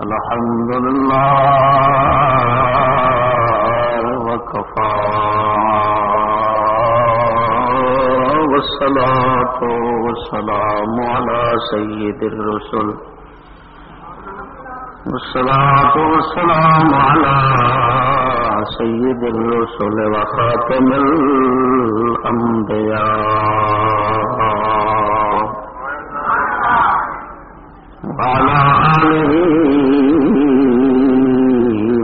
الحمد لله وكفى والصلاة والسلام على سيد الرسل والصلاة والسلام على سيد الرسل وخاتم الأنبياء وعلى آله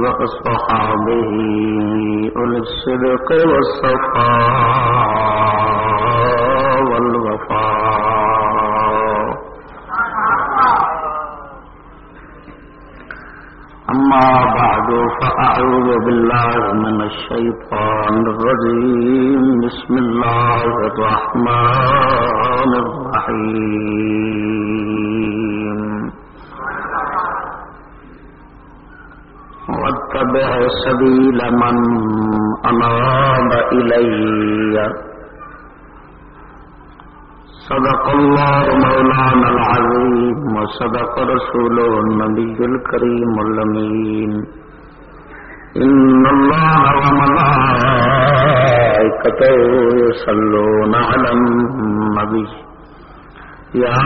وأصحابه أولي الصدق والصفاء والوفاء. أما بعد، فأعوذ بالله من الشيطان الرجيم. بسم الله الرحمن الرحيم. واتبع سبيل من أناب إلي. صدق الله مولانا العظيم. وصدق رسوله النبي الكريم الأمين. إن الله وملائكته يصلون على النبي. يا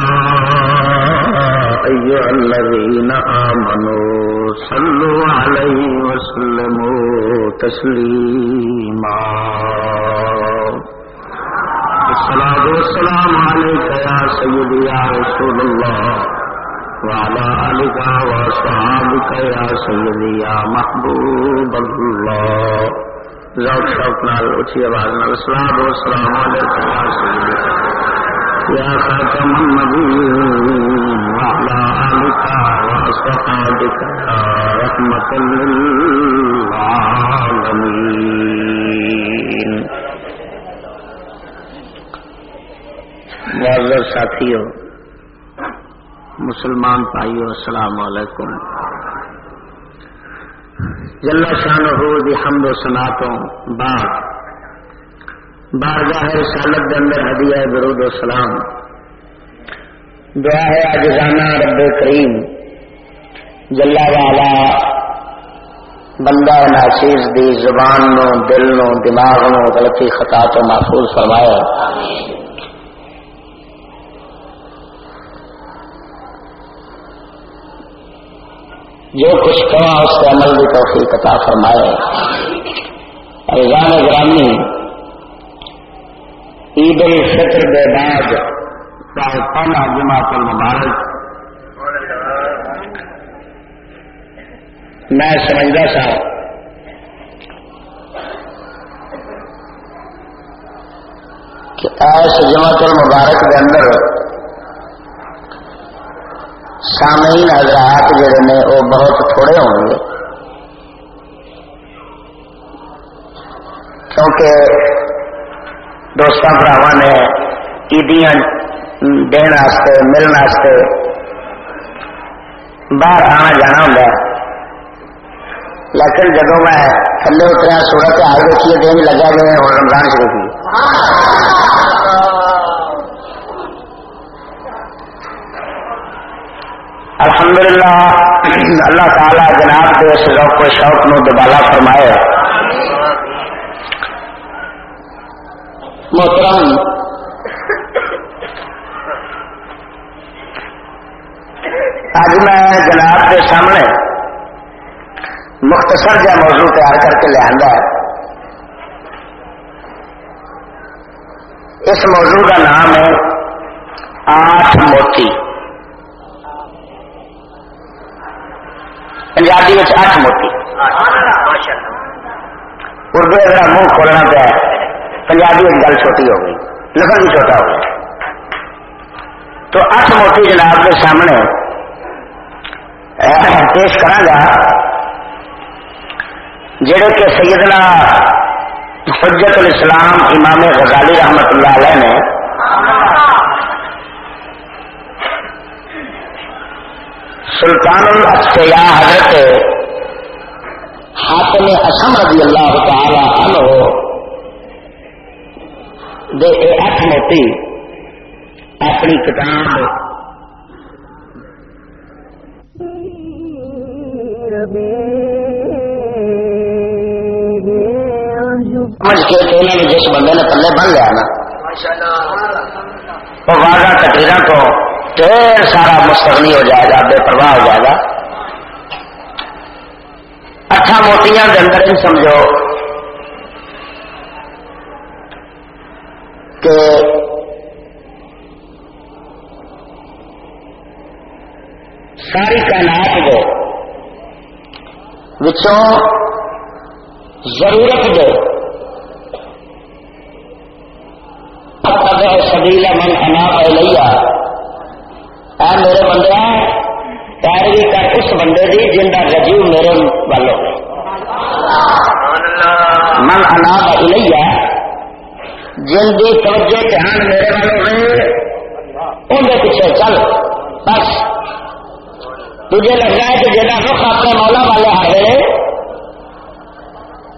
أيها الذين آمنوا صلوا عليه وسلموا تسليما. الصلاة والسلام عليك يا سيدي يا رسول الله وعلى آلك وأصحابك يا سيدي يا محبوب الله. ذوق شوق نال اچھی آواز نال الصلاة والسلام عليك يا سيدي. يا خاتم النبيين. وعلى آلك وأصحابك رحمة للعالمين. معذر ساتھیوں، مسلمان بھائیو، السلام علیکم۔ جل شان ہو دی حمد و سناتوں بعد۔ بارگاہ رسالت کے اندر ہدیہ درود و سلام۔ دعا ہے اجزانہ رب کریم جلا والا بندہ ناچیز دی زبان نو، دل نو، دماغ نو، غلطی، خطا تو محفوظ فرمائے۔ جو کچھ کہاں اس کے عمل بھی توفیق عطا فرمائے۔ ایزان گرامی، عید الفطر کے بعد چاہے پہلا جمع جماعت المبارک میں سمجھتا سا کہ ایس جمع جماعت المبارک کے اندر سامعین حضرات جڑے نے وہ بہت تھوڑے ہوں گے۔ کیونکہ دوستوں براوا نے عیدیاں دن ملنے باہر آنا جانا ہوں لیکن جب میں تھلے اتریا سورت آئی دیکھیے دن لگا کہ ہوں رمضان شروع کی الحمدللہ اللہ تعالی جناب کے اس ذوق و شوق نو دوبالا فرمائے محترم اج میں جناب کے سامنے مختصر جا موضوع تیار کر کے لیا اس موضوع کا نام ہے آٹھ موتی۔ پنجابی اٹھ موتی۔ اردو اگر منہ کھولنا پیا پنجابی ایک گل چھوٹی ہو گئی۔ لفظ بھی چھوٹا ہو گیا۔ تو اٹھ موتی جناب کے سامنے پیش کرا جڑے کہ سیدنا حجت الاسلام امام غزالی رحمت اللہ علیہ نے سلطان الاصفیاء حضرت حاتم اسم رضی اللہ تعالی عنہ دے اے اٹھ موتی اپنی کتاب ربی سمجھ کے انہوں نے جس بندے نے پلے بن لیا نا، وہ واضح تقریر تو ڈیر سارا مستغنی ہو جائے گا، بے پرواہ ہو جائے گا۔ اٹھا موتیاں کے اندر ہی سمجھو کہ ساری کائنات کو وچوں ضرورت دے سبیلا من انا پہ اے میرے بندہ پیروی کر اس بندے کی جن کا رجیو میرے والوں۔ من انا پہ جن کی توجہ دھیان میرے والوں ہے اندر پیچھے چل۔ بس۔ تجھے لگ رہا ہے کہ جہاں رخ اپنے مولا والے ہاں آ آئے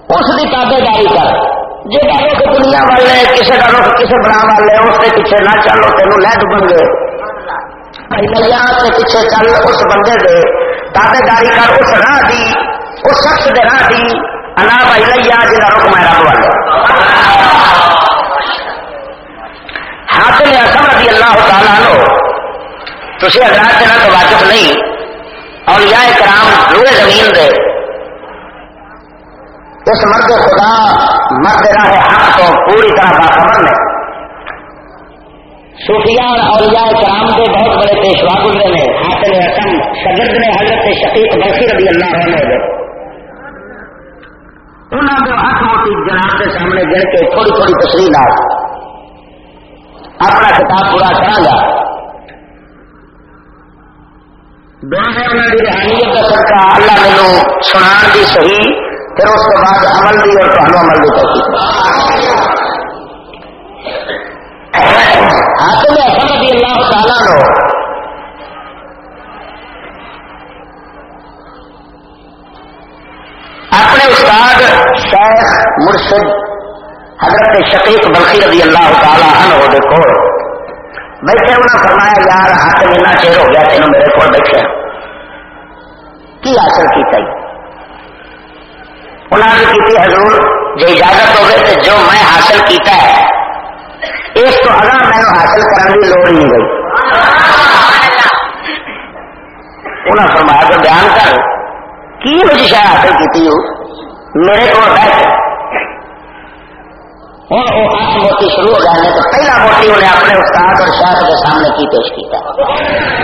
اس کی تابے داری کر۔ جہاں رخ دنیا والے کسی کا رخ کسی بنا والے اس کے پیچھے نہ چلو تینوں لے ڈبن گے کے پیچھے چل اس بندے دے تابے داری کر اس راہ دی اس شخص دے راہ دی انا بھائی لیا جا رخ میں رب والے حاصل اصل رضی اللہ تعالیٰ لو تھی حضرات سے نہ تو واقف نہیں اور یا کرام روئے زمین دے اس مرد خدا مرد راہ حق تو پوری طرح باخبر نے صوفیاء اور اولیاء کرام کے بہت بڑے پیشوا گزرے نے حاصل رقم شگرد نے حضرت شفیق بلفی رضی اللہ عنہ دے انہوں نے ہاتھ موٹی جناب کے سامنے گڑ کے تھوڑی تھوڑی تشریح لا اپنا کتاب پورا کرا گا دونوں کی روحانیت کا سرکا اللہ مینو سنا دی صحیح پھر اس کے بعد عمل بھی اور پہلو عمل بھی توفیق حاصل احمد اللہ تعالیٰ لو اپنے استاد شیخ مرشد حضرت شقیق بلخی رضی اللہ تعالیٰ عنہ دیکھو بیٹھے انہیں فرمایا، یار حاصل اتنا چیر ہو گیا تینوں میرے کو بیٹھے کی حاصل کی چاہیے انہوں نے کی حضور، جو اجازت ہوگی تو جو میں حاصل کیتا ہے اس تو اگر میں حاصل کرنے کی لوڑ نہیں گئی انہیں فرمایا، تو بیان کر، کی مجھے شاید حاصل کی میرے کو بیٹھ ہوں وہ آٹھ موتی شروع ہو جانے تو پہلا موتی انہیں اپنے استاد اور شہر کے سامنے کی پیش کیا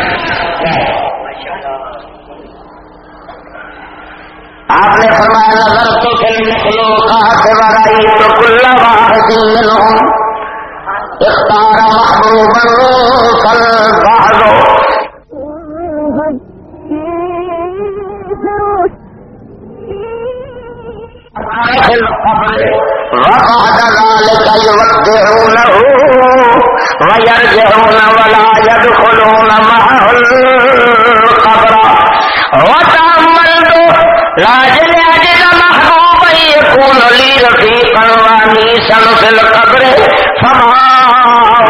آپ نے فرمایا، نظر تو فلم کھلو کہا سے برائی تو کلا واحد اختار محبوبا کل بعضو في ذلك يودعونه ويرجعون ولا يدخلون معه القبر. لاجل اجل محبوب يكون لي رفيقا وانيسا في القبر فما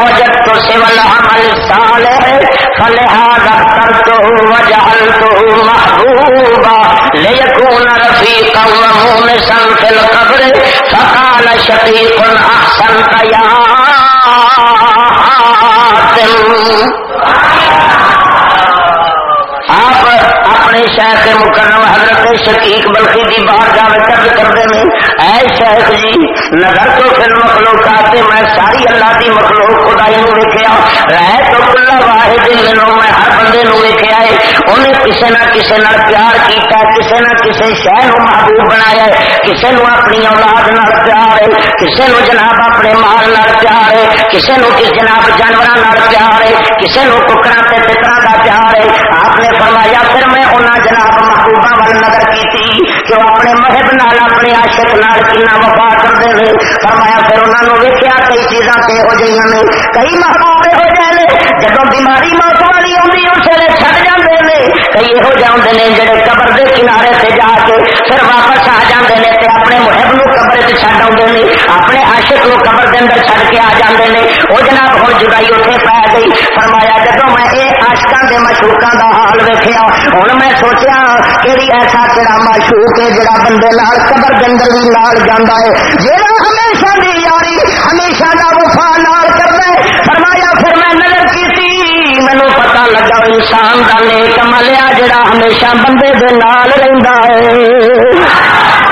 وجدت سوى العمل الصالح فلهذا اخترته وجعلته محبوبا ليكون رفيقا ومونسا في القبر۔ فقال شقيق احسنت يا حاتم۔ اپنے شیخ مکرم حضرت شکیق بلخی دی باہر جا کر کرتے ہیں۔ اے شیخ جی نظر تو پھر مخلوقات میں ساری اللہ دی مخلوق خدائی نو ویکیا رہ تو کلا واحد منو میں ہر بندے نو ویکیا ہے۔ انہیں کسے نہ کسے نال پیار کیتا کسے نہ کسے شے نو محبوب بنایا ہے۔ کسے نو اپنی اولاد نال پیار ہے، کسے نو جناب اپنے مال نال پیار ہے، کسے نو کس جناب جانوراں نال پیار ہے، کسے نو ککڑا تے پترا دا پیار ہے۔ آپ نے فرمایا، پھر میں انہاں جناب محبوبہ وال نظر کی تھی کہ وہ اپنے مہب نال، اپنے عاشق نال کنا وفا کرتے ہیں فرمایا، پھر انہوں نے ویکیا کئی چیزاں تے ہو جائیں نے، کئی محبوب ہو جائے جب بیماری موت والی آتی اس ویلے چڑ جاتے ہیں کئی یہو جہ نے جڑے قبر دے کنارے سے جا کے پھر واپس آ جاتے ہیں اپنے محب نو قبر سے چڈ آتے ہیں اپنے عاشق نو قبر کے اندر چڑھ کے آ جاتے ہیں وہ جناب ہوں جدائی اتنے پی گئی فرمایا جب میں یہ آشکا کے مشوقوں کا حال ویکیا ہوں میں سوچا کہ ایسا کہڑا مشوق ہے جڑا بندے لال قبر کے اندر بھی لال جانا ہے جہاں ہمیشہ دی یاری ہمیشہ کا وفا لال کرنا ہے فرمایا پھر میں نظر مینو پتا لگا انسان کا نیک ملیا جڑا ہمیشہ بندے دے نال رہندا ہے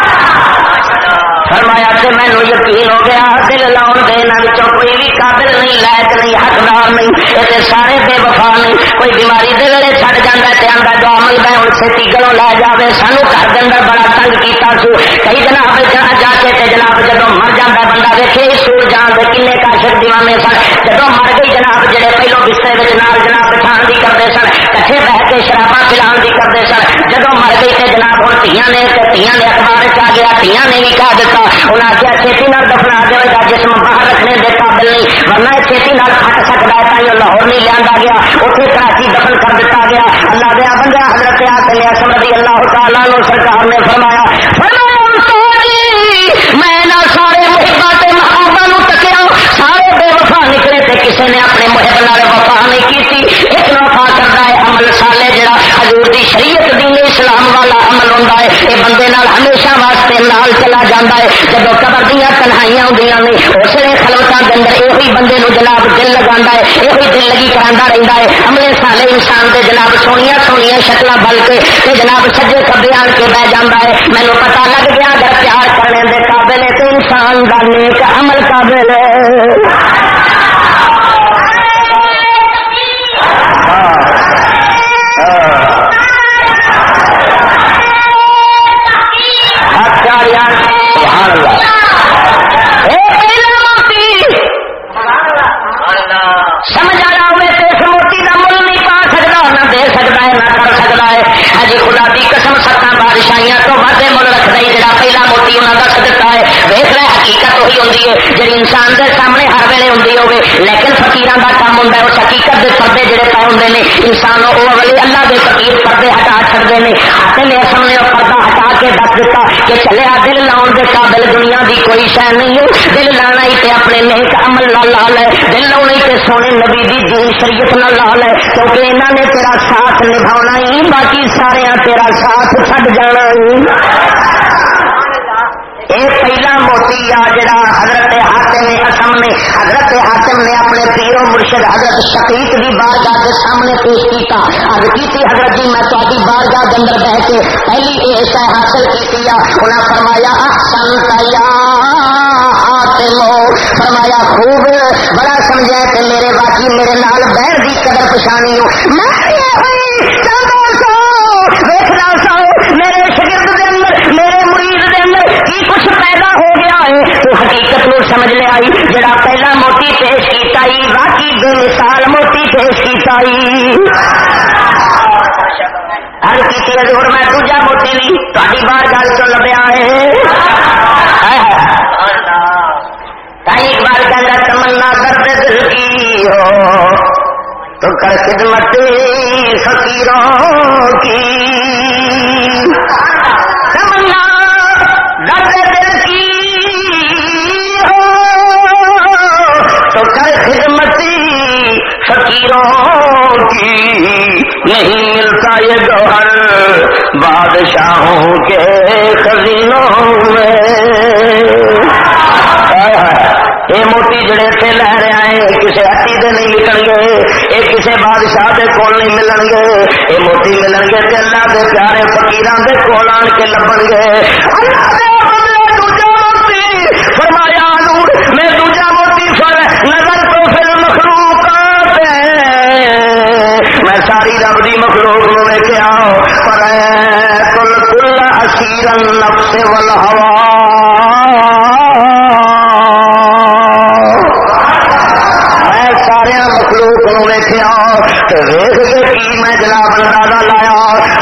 فرمایا کہ مینو یقین ہو گیا، دل لاؤن دینا کوئی بھی قابل نہیں، لائق نہیں، حقدار نہیں، یہ سارے بے وفا نہیں، کوئی بیماری دے ویلے چڑ جانا تے آتا جو عمل میں ہوں چھتی گلوں لے جائے سانو گھر کے اندر بڑا تنگ کیتا سو۔ کئی جناب جا جا کے تے جناب جب مر جاتا بندہ دیکھے سور جان دے کنے کاشک دیوانے سن۔ جب مر گئی جناب، جڑے پہلو بستر میں نال جناب بچھان دی کرتے سن، کٹھے بہ کے شرابا پلان دی کرتے سن۔ جب مر گئی تے جناب ہوں تیاں نے تیاں نے اخبار چ گیا، تیاں نے بھی کہا دیتا انہیں آخیا، چھتی نال دفنا دے گا جسم باہر رکھنے کے قابل نہیں، ورنہ چھتی نال پھٹ سکتا ہے تھی لاہور نہیں لیا گیا اتنے کراچی دفن کر دیا گیا. اللہ دیا بندہ حضرت آ سمجھی اللہ تعالیٰ نو سرکار نے فرمایا میں نہ سارے محبت محبت تکیا سارے بے وفا نکلے تے کسی نے اپنے محب نال وفا نہیں کی ایک وفا کرتا ہے عمل سالے جڑا حضور دی شریعت دین اسلام والا عمل ہوتا ہے یہ بندے نال ہمیشہ واسطے نال چلا جاتا ہے۔ جب قبر دیا تنہائیاں ہوں نے اس لیے خلوتوں کے اندر یہ بندے نو جناب دل لگا ہے یہ دل لگی کرا رہتا ہے۔ عملے سالے انسان کے جناب سونیا سونیا شکل بل کے تے جناب سجے کبے آن کے بہ جانا ہے۔ مینو پتا لگ گیا، اگر پیار کرنے کے قابل ہے تو انسان کا نیک عمل قابل ہے سمجھ آ رہا ہوئے تو اس موتی کا مل نہیں پا سکتا نہ دے سکتا ہے نہ کر سکتا ہے ہجی خدا کی قسم ستاں بادشاہیاں تو ود مل رکھتا ہی جا پہلا موتی انہیں دس دیتا ہے ویس رہا حقیقت وہی ہوتی ہے جی انسان کے سامنے ہر ویلے ہوں ہوگی لیکن فکیر کا کام ہوں اس حقیقت کے پردے جڑے پہ ہوں نے انسان وہ اگلے اللہ کے فکیر پردے ہٹا چڑھتے ہیں ہاتھ میرے سامنے وہ پردہ ہٹا کے دس دیتا کہ چلے دل لاؤن کے قابل دنیا کی کوئی شہ نہیں ہے دل لانا ہی تے اپنے نیک عمل نہ لا لے دل لاؤنا ہی تے سونے نبی دی دین شریعت نہ لا لے کیونکہ انہوں نے تیرا ساتھ نبھاؤنا ہی باقی سارے تیرا ساتھ چھڈ جانا ہی یہ پہلا موتی آ جڑا حضرت حاتم نے اسم نے، حضرت حاتم نے اپنے پیرو مرشد حضرت شفیق کی بارگاہ کے سامنے پیش کیا اب کی حضرت جی میں تاری بارگاہ کے اندر بہ کے پہلی یہ شہ حاصل کی انہیں فرمایا، احسن تیا فرمایا، خوب، بڑا سمجھا کہ میرے باقی، میرے نال بہن کی قدر پچھانی ہوں میں دیکھنا سو میرے شگرد کے اندر میرے مرید کے اندر کی کچھ پیدا ہو گیا ہے تو حقیقت نو سمجھ لے آئی۔ جڑا پہلا موتی پیش کیتا ہی باقی بے مثال موتی پیش کیتا ہی ہر کسی ہوں میں دوجا موتی بھی تاری بار گل چ لبیا ہے۔ ایک بار کہ تمنا درد دل کی ہو۔ تو کر خدمت فقیروں کی۔ فقیروں کی نہیں ملتا یہ گوہر بادشاہوں کے خزینوں میں۔ یہ موتی جڑے اتنے لے رہے ہیں کسی ہٹی کے نہیں نکل گے یہ کسی بادشاہ کے کول نہیں ملن گے۔ یہ موتی ملن گے اللہ کے پیارے فکیر کے کول آن کے لبن گے۔ فرمایا میں دوجا موتی فر نظر تو پھر مخلوق میں ساری رب کی مخلوق نو ویکیا پر کل کل اصیرن نفس والہوا۔ میں جناب اندازہ لایا،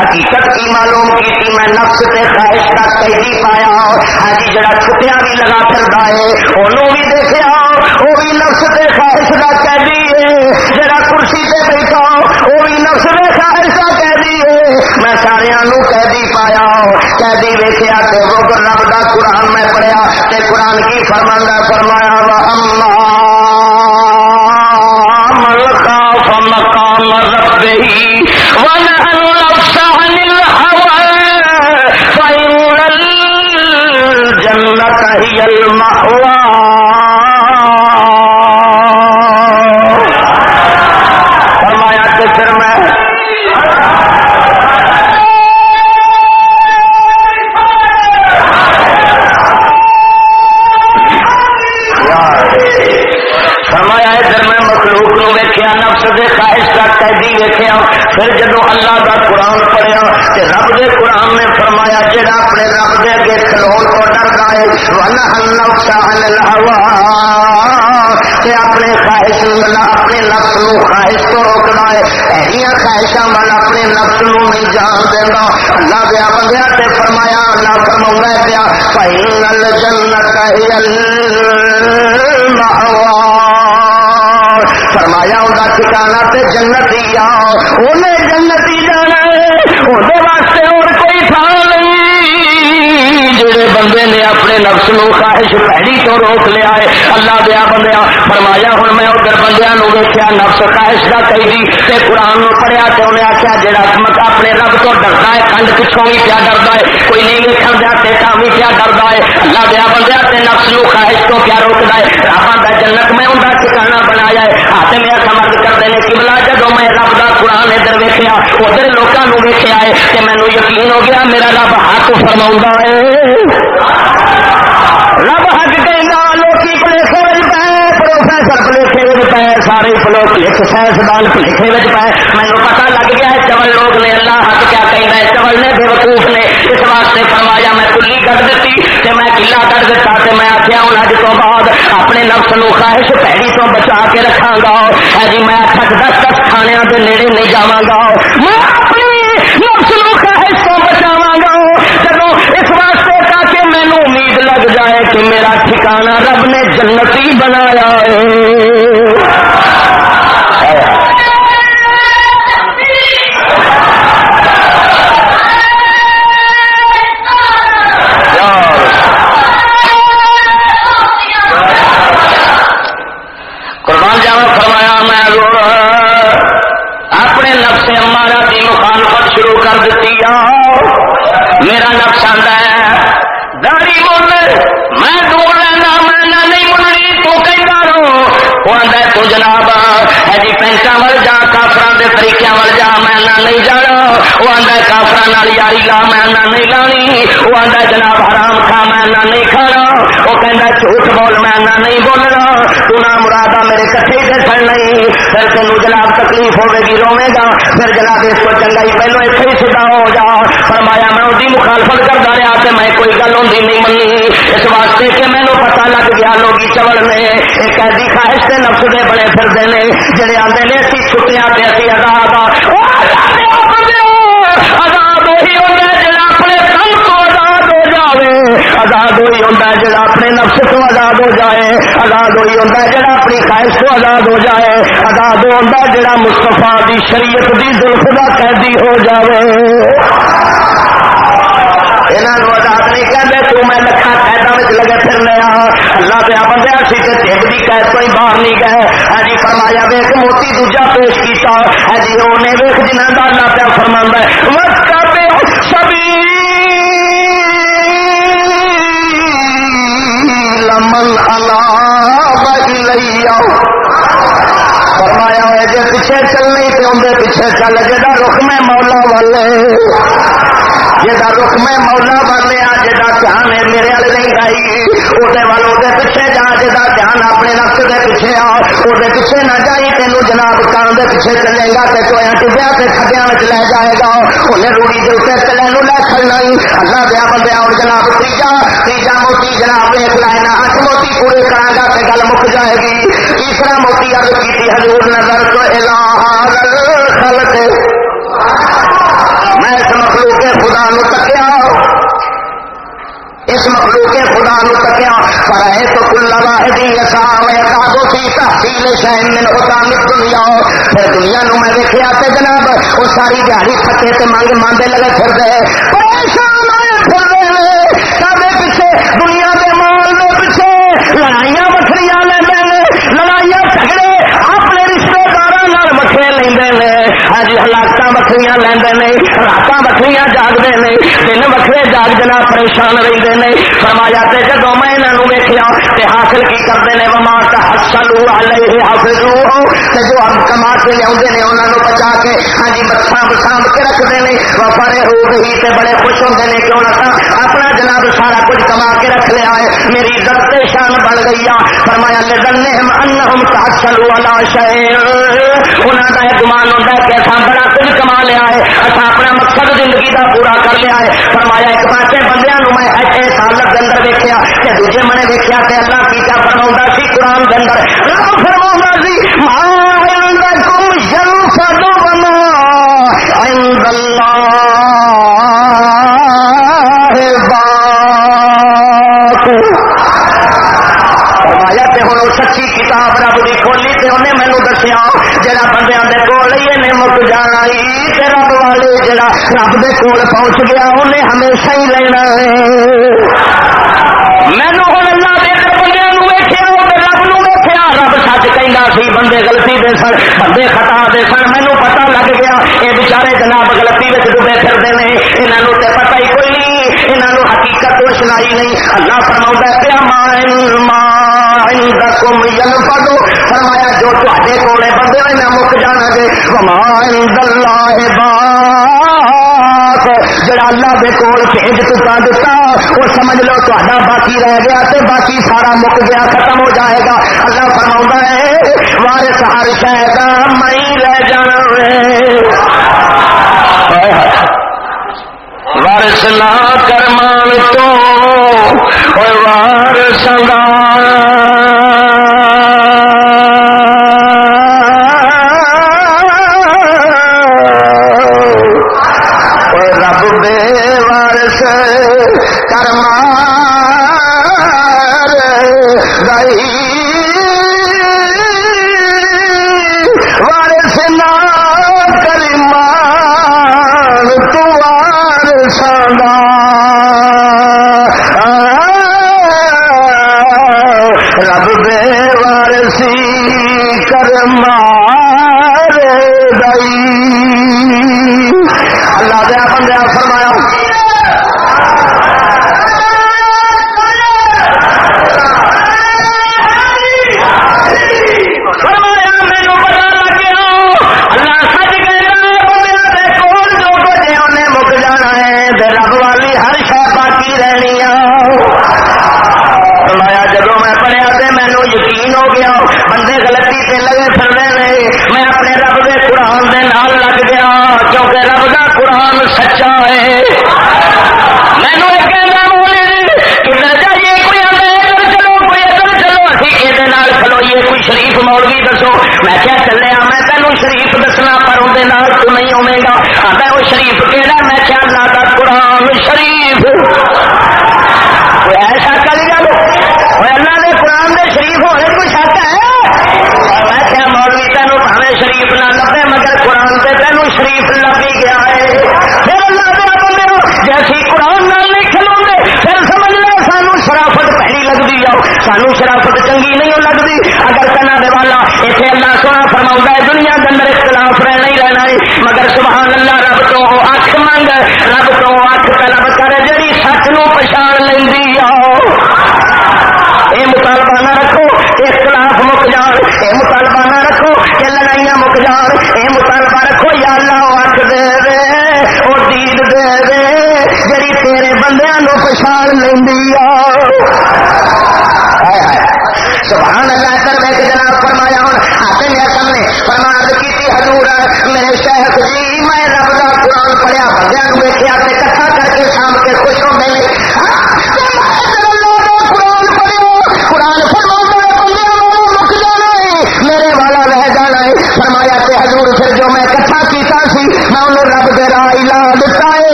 حقیقت کی معلوم کی میں نفس سے خواہش کا قیدی پایا۔ ہاں جی جڑا چھٹیا بھی لگا پھر ہے انہوں بھی دیکھا وہ بھی نفس سے خواہش کا قیدی ہے جڑا کرسی سے بیٹھا وہ بھی نفس میں خواہش کا قیدی قیدی ویکیا تو وہ رب دا قرآن میں پڑھیا تے قرآن کی فرمانا فرمایا جنت اما ملکا ربه ونهى النفس عن الهوى فإن الجنة هي المأوى نو خواہش تو روکنا ہے ایہیاں خواہشاں وال اپنے نفس نو نہیں جان دینا اللہ دے بندیا تے فرمایا اللہ فرما پیا فإن الجنت هي فرمایا ان کا ٹھکانا تے جنت ہی آ انہیں اپنے نفس نو خواہش پہلی تو روک لیا ہے اللہ دیا بندیا، فرمایا ہوں میں ادھر بندیا نو ویکیا نفس خواہش کا قیدی تے قرآن نو پڑھیا تے انہیں آخیا جڑا مت اپنے رب تو ڈردا ہے کنڈ پچھوں بھی کیا ڈردا ہے، کوئی نہیں ویکن دیا تے کام بھی کیا ڈردا ہے۔ اللہ دیا بندیا، تے نفس نو خواہش تو کیا روکدا ہے۔ رب دا جنت میں ان ٹھکانا بنایا ہے۔ ہاتھ میں سمجھ کرتے ہیں کملا جدو میں رب کا قرآن ادھر ویکیا ادھر لوگوں ویکیا ہے کہ مینو یقین ہو گیا، میرا رب حق فرما ہے رب حق کہنا لوکی پلیخے پے پروفیسر پلیخے پے سارے پلوک لکھ سائنسدان لکھے پلیخے پے مینو پتا لگ گیا ہے چول لوگ نے اللہ حق کیا کہنا ہے چول نے بے وقوف نے اس واسطے فرمایا میں کلی کٹ دیتی تے میں کلا کٹ دیتا تے میں آخیا ہوں اج تو بعد اپنے نفس نو خواہش پیڑی تو بچا کے رکھا گا جی میں اٹھ دس دس کھانے کے نیڑے نہیں جاواں گا میں اپنی نفس نو خواہش تو بچاواں گا جدو اس واسطے تاکہ مینو امید لگ جائے کہ میرا ٹھکانہ رب نے جنتی بنایا ہے پھر جناب اس کو چنگا ہی پہلو اتنے ہی سیدھا ہو جا۔ فرمایا، میں وہی مخالفت کرتا رہا تو میں کوئی گل ہوتی نہیں منی اس واسطے کہ مینو پتا لگ گیا لوگ چول نے ایک ایسی خواہش سے نفس دے بڑے پھرتے ہیں جڑے آتے نے، اسی چھٹیاں پہ اسی آزاد آزاد وہی ہوتا ہے جڑا اپنے کم تو آزاد ہو جائے آزاد وہی ہوتا ہے جڑا اپنے نفس تو آزاد ہو جائے۔ آزاد ہوئی ہوں ہے، جڑا اپنی خواہش تو آزاد ہو جائے، آزاد ہوتا ہے، جڑا مستفا دی شریعت دی زلف کا قیدی ہو جائے یہاں آزاد نہیں کہتے تو میں لکھا قیدا میں لگے پھر لیا اللہ پیا بندہ سی تے ٹھیک دی قید تو ہی باہر نہیں گئے ہاں جی فرمایا ویک موتی دوجا پیش کیتا ہاں جی انہیں ویک جنہ کا اللہ پیا فرما ہے وقت سبھی لمن الا فرمایا ہوا جی پیچھے چلنی تو اندر پیچھے چل جا رخ میں مولا والے جا رخ میں مولا والے آ جا دھیان ہے میرے والے نہیں گائی وہ والے پیچھے جا جا دھیان اپنے نفس کے پیچھے آ۔ وہ پیچھے نہ جائی، تینوں جناب کان کے پیچھے چلے گا تو چویا ٹبیا سے کھڈیا لے جائے گا۔ انہیں روڑی کے اتنے چلے نو لے کھڑنا ہی۔ اللہ دیا بندہ اور جناب، تیجا تیجا موتی جناب دیکھ لائنا اٹھ موتی پورے کرا گا تو گل مک جائے گی۔ تیسرا موتی ارد کی حضور نظر تو خلق۔ خدا نو تکیا اس مخلوق خدا نو تکیا فرائے تو کل واحد یسا میں کاغو کی تحصیل شہن من حکام دنیا پھر دنیا نو میں دیکھیا تے جناب، او ساری دیہڑی پتے تے مانگ ماندے لگے پھر دے پریشان آئے پھر دے پیچھے، دنیا دے مال دے پچھے لڑائیاں وکھریاں لیندے نے لڑائیاں جھگڑے اپنے رشتے داراں نال وکھرے لیندے نے۔ ہاں لیندے جاگتے ہیں تین وکھرے جاگ جناب پریشان رہتے ہیں فرمایا تے جدو حاصل کی کرتے ہیں وما تحصلوا علیہ حافظوہ۔ تے جو ہم کما کے لیا نے انہوں بچا کے ہاں جی سانپ سانپ کے رکھتے ہیں وفارے ہو گئی تے بڑے خوش ہوتے ہیں کیوں نہ اپنا جناب سارا کچھ کما کے رکھ لیا ہے۔ میری عزت شان بن گئی ہے فرمایا لدنہم انہم تحصلوا علی شیء۔ انہاں دا گمان ہوندا ہے کہ اساں بڑا کچھ کما لیا ہے۔ اساں اپنا مقصد زندگی دا پورا کر لیا ہے۔ فرمایا، ایک پاسے بندیاں نو میں ایسے سالت کے اندر ویکیا کہ دوجے منے ویکیا کہ اللہ کی کیا فرماؤں سی قرآن کے اندر رب فرماؤں سی ماں عندکم ينفد وما عند الله سچی کتاب رب کی کھولی تے انہیں مینو دسیا جہاں بندے کے کول ہی مک جانا رب والے جڑا رب دے کول پہنچ گیا، انہیں ہمیشہ ہی لینا ہے۔ مینو ہوں اللہ دے بندے ویخیا رب نو ویخیا رب سچ کہنا سی بندے گلتی دے سن بندے خطا دے سن۔ مینو پتا لگ گیا یہ بچارے جناب گلتی ڈبے پھرتے ہیں یہاں تے پتا ہی کوئی نہیں یہاں حقیقت تو سنائی نہیں۔ اللہ فرما پیا مان مان پڑو فرمایا، جو تے کولے بندے میں مک جانا گے۔ مان اللہ باپ جڑا اللہ دے کول بھیج چکا دتا، وہ سمجھ لو تا باقی رہ گیا تے باقی سارا مک گیا، ختم ہو جائے گا۔ اللہ فرما ہے، وارث ہر شہر میں رہ جانا وارث نہ کرمان تو وارث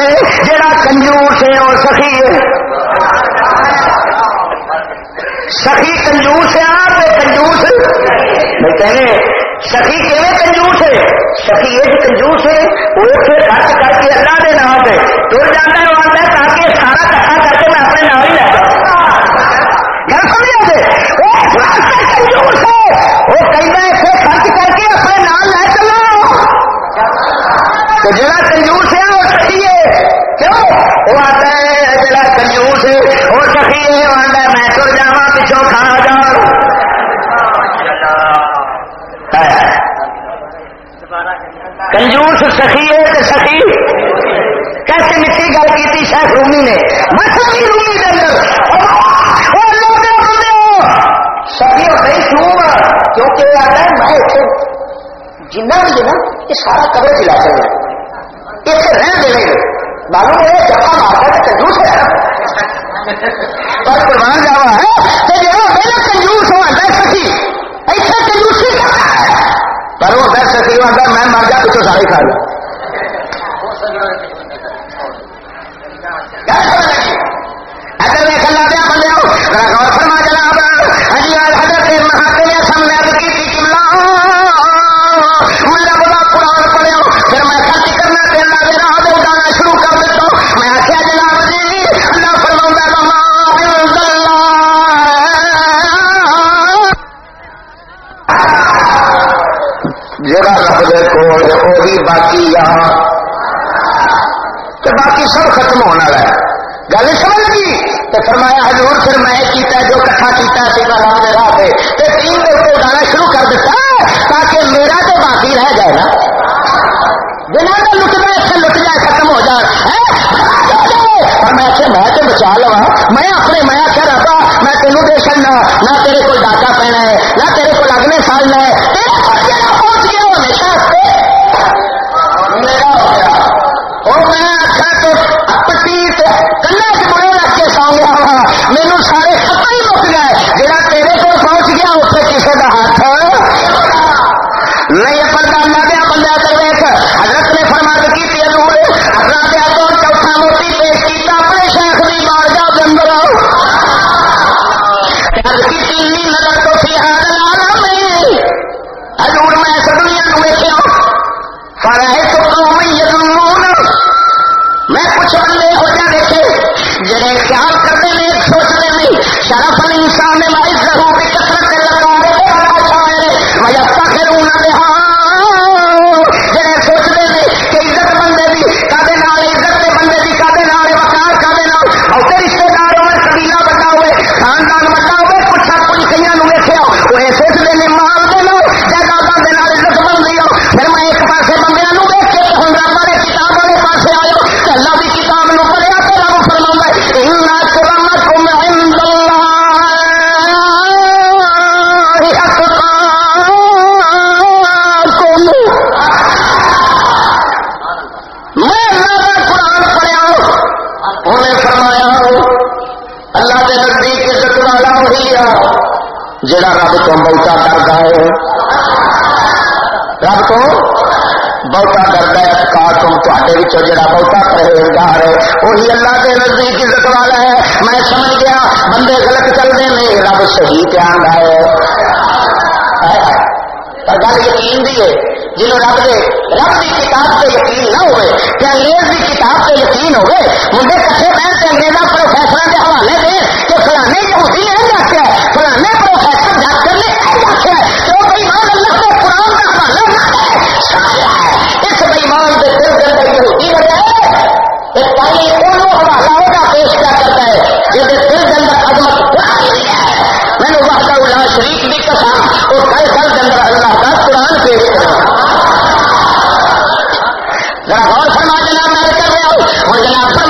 ہے، جڑا کنجوس ہے اور سخی ہے. سخی کنجوس ہے آپ کنجوس میں کہنے سخی کہ کنجوس ہے سخی ایک کنجوس ہے وہ پھر خرچ کر کے اللہ کے نام سے تر جاتا ہے آتا ہے تاکہ سارا کٹھا کر کے میں اپنے نام ہی لے گل سمجھا وہ کنجوس ہے وہ کہیں خرچ کر تو جڑا کنجوس ہے وہ سخی ہے، کیوں؟ وہ آتا ہے، جڑا کنجوس ہے وہ سخی ہے، وہ آتا ہے، میں تر جا پچھوں کھا جا کنجوس سخی ہے کہ سخی۔ کیسے مٹی گل کی شیخ رومی نے؟ مسئلہ رومی کے اندر۔ سخی اور نہیں کیوں کیونکہ آتا ہے، میں جنہ بھی نا یہ سارا کبر دلا کر اسے رہ دے معلوم ہے جہاں مارتا ہے کنجوس ہے پر قربان جاوا ہے کہ جو میرا کنجوس ہوں، میں سکی۔ ایسا کنجوسی کرتا ہے؟ پر وہ دس ہوں آتا میں مر جا تو سارے کھا لوں۔ فرمایا، حضور پھر میں کیتا جو کٹھا کیتا سیدھا رب دے راہ پہ تے تین دے اوپر گانا شروع کر دیتا صحیح دھیان ہے۔ پر گل یقین دی ہے۔ جنہوں رب دے رب کی کتاب سے یقین نہ ہوئے کہ انگریز کی کتاب سے یقین ہوئے، منڈے کٹھے بہن سے انگریزا پروفیسر کے حوالے دے کہ فلانے یہودی نے یہ آخیا فلانے پروفیسر ڈاکٹر نے یہ آخیا تو بےمان اللہ کے قرآن کا حوالہ نہ ہے۔ اس بےمان کے دل کے اندر یہودی بڑا ہے ایک پانی انہوں حوالہ ہوگا پیش کیا کرتا ہے۔ جس ساتھ قرآن پیش کرا ذرا غور فرما جناب میں کر رہا ہوں۔ اور جناب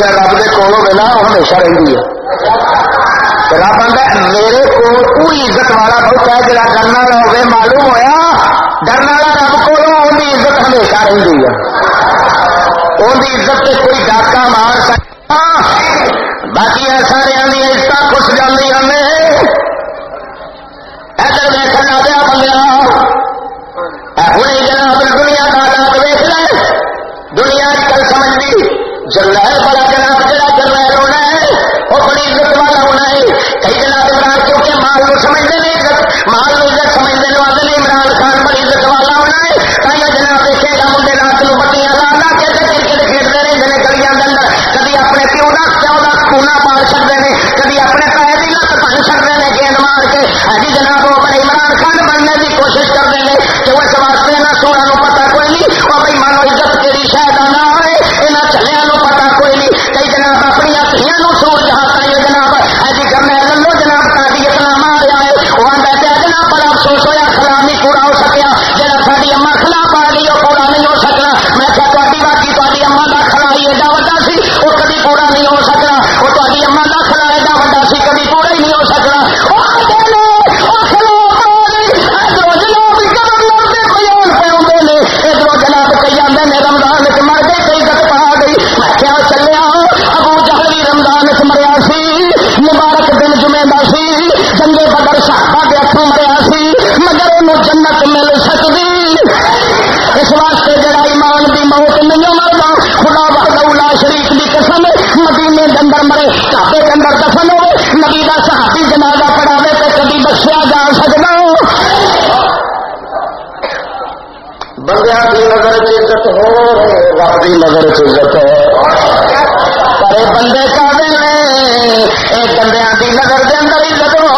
جیڑی شاید رب کے کول ہوگی نا وہ ہمیشہ رہی ہے رب آتا میرے کول کو عزت والا بہت ہے جڑا ڈرن والا ہوگی معلوم ہوا ڈرن والا رب کو عزت ہمیشہ رہی ہے ان کی عزت سے کوئی ڈاکہ مار سکتا باقی سارے عزت خوش جانے ادھر دیکھنا دیا بندہ ہوں جناب دنیا کا حالات ویس لے دنیا کل سمجھ لی جرنیل اس رب نظر عزت ہے پر بندے کا بندے کی نظر کے اندر عزت ہوا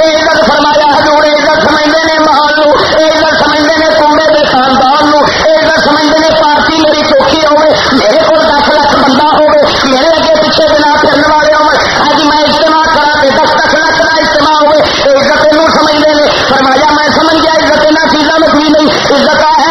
عزت فرمایا ہزور عزت سمجھتے ہیں محل عزت سمجھتے ہیں کوڑے کے خاندان عزت سمجھتے ہیں پارٹی میری چوکھی ہوے میرے کو دس لاکھ بندہ ہوے میرے اگے پیچھے بنا پھرنے والے ہو اج میں اجتماع کرا کے دس دس لاکھ کا اجتماع ہوے عزت سمجھتے ہیں فرمایا، میں سمجھ گیا، عزت یہاں چیزوں میں نہیں، عزت بندیا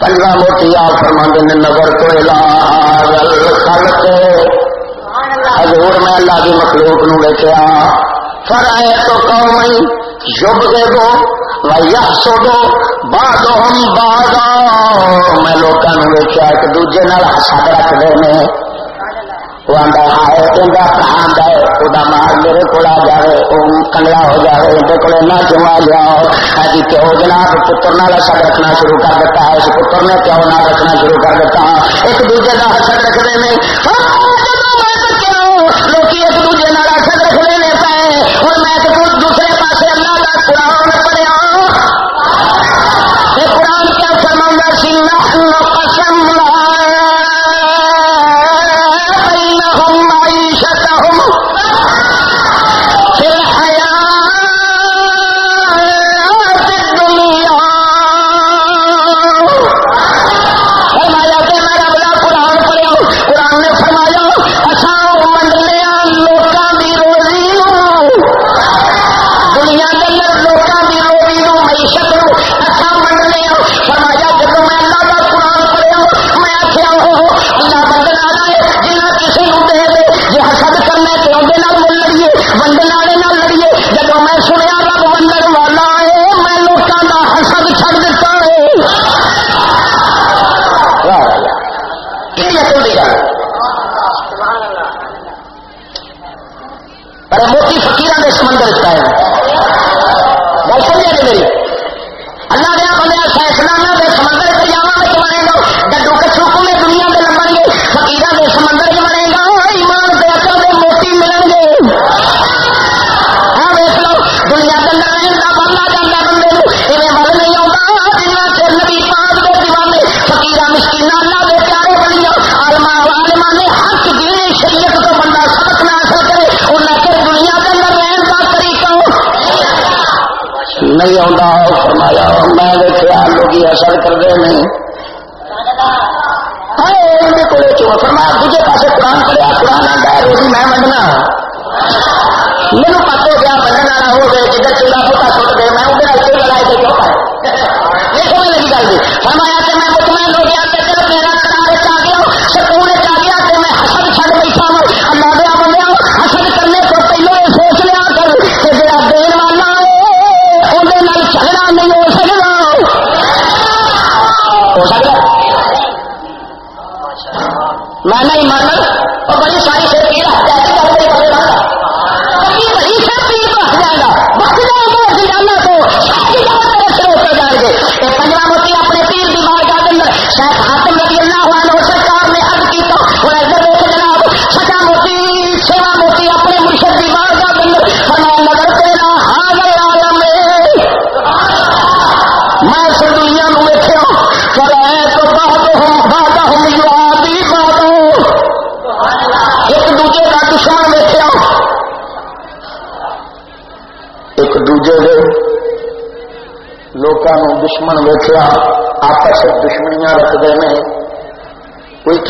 پیش کرن لگا موتی آ فرما نے نظر تو خلق حضور میں اللہ کی مخلوق نو دیکھا پر آئے تو قوم یوگ دے دو یا سو دو بعد ہم بعد میں لوگوں نے دیکھا ایک دوجے نال رکھتے ہیں وہ آتا ہے انہیں پڑھا مال میرے کو آ جائے وہ کنگلا ہو جائے اندر کو نہ کیوں آ جاؤ ہی کیوں جناب پتر نال اثر رکھنا شروع کر دیتا ہے، اس پتر نے پیو نہ رکھنا شروع کر دیتا ایک دوسرے کا اثر رکھتے ہیں ہاں،